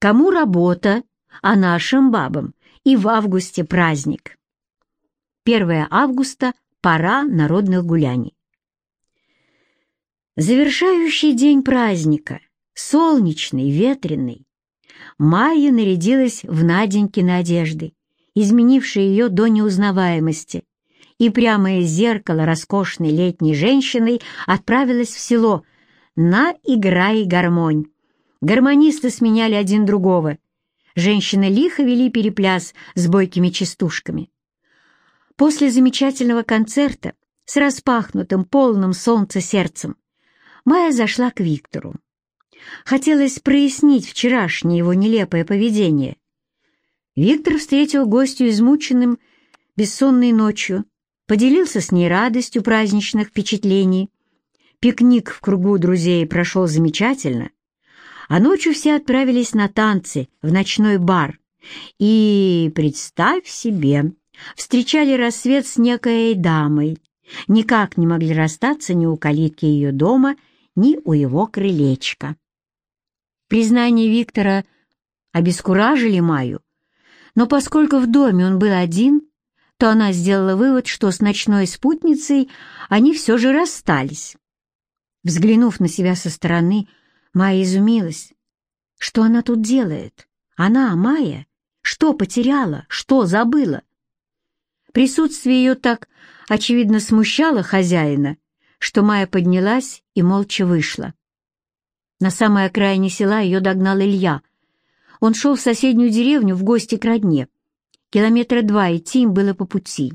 Кому работа, а нашим бабам и в августе праздник. 1 августа — пора народных гуляний. Завершающий день праздника, солнечный, ветреный, Майя нарядилась в Наденькины одежды, изменившие ее до неузнаваемости, и прямо из зеркала роскошной летней женщиной отправилась в село на «Играй гармонь». Гармонисты сменяли один другого. Женщины лихо вели перепляс с бойкими частушками. После замечательного концерта с распахнутым, полным солнца сердцем Майя зашла к Виктору. Хотелось прояснить вчерашнее его нелепое поведение. Виктор встретил гостю измученным, бессонной ночью, поделился с ней радостью праздничных впечатлений. Пикник в кругу друзей прошел замечательно, а ночью все отправились на танцы в ночной бар. И, представь себе, встречали рассвет с некой дамой, никак не могли расстаться ни у калитки ее дома, ни у его крылечка. Признания Виктора обескуражили Маю, но поскольку в доме он был один, то она сделала вывод, что с ночной спутницей они все же расстались. Взглянув на себя со стороны, Майя изумилась. Что она тут делает? Она, Майя? Что потеряла? Что забыла? Присутствие ее так, очевидно, смущало хозяина, что Майя поднялась и молча вышла. На самой окраине села ее догнал Илья. Он шел в соседнюю деревню в гости к родне. Километра два идти им было по пути.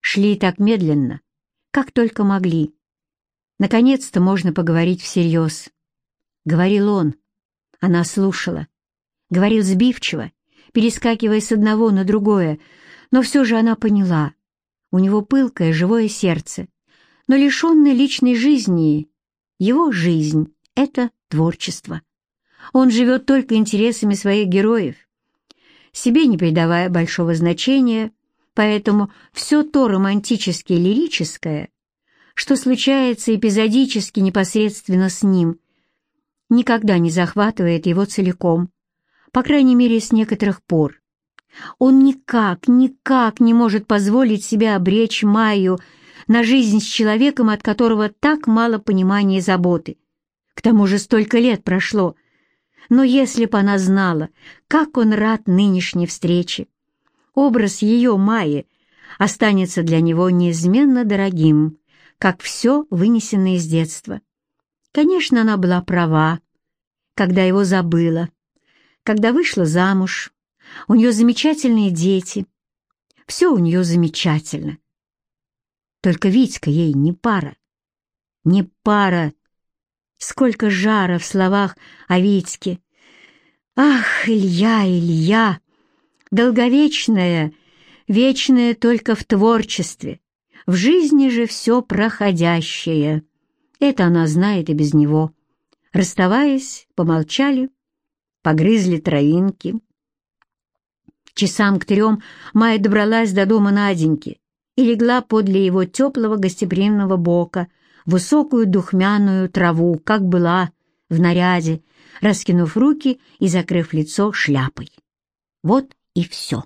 Шли так медленно, как только могли. Наконец-то можно поговорить всерьез. Говорил он. Она слушала. Говорил сбивчиво, перескакивая с одного на другое, но все же она поняла. У него пылкое, живое сердце, но лишенное личной жизни. Его жизнь — это творчество. Он живет только интересами своих героев себе не придавая большого значения, поэтому все то романтическое лирическое, что случается эпизодически непосредственно с ним, никогда не захватывает его целиком, по крайней мере, с некоторых пор. Он никак, никак не может позволить себе обречь Майю на жизнь с человеком, от которого так мало понимания и заботы. К тому же столько лет прошло — но если бы она знала, как он рад нынешней встрече, образ ее Майи останется для него неизменно дорогим, как все вынесенное из детства. Конечно, она была права, когда его забыла, когда вышла замуж, у нее замечательные дети, все у нее замечательно. Только Витька ей не пара, не пара, Сколько жара в словах о Витьке! Ах, Илья, Илья! Долговечное, вечное только в творчестве, в жизни же все проходящее. Это она знает и без него. Расставаясь, помолчали, погрызли травинки. Часам к трем Майя добралась до дома Наденьки и легла подле его теплого гостеприимного бока, высокую духмяную траву, как была, в наряде, раскинув руки и закрыв лицо шляпой. Вот и все.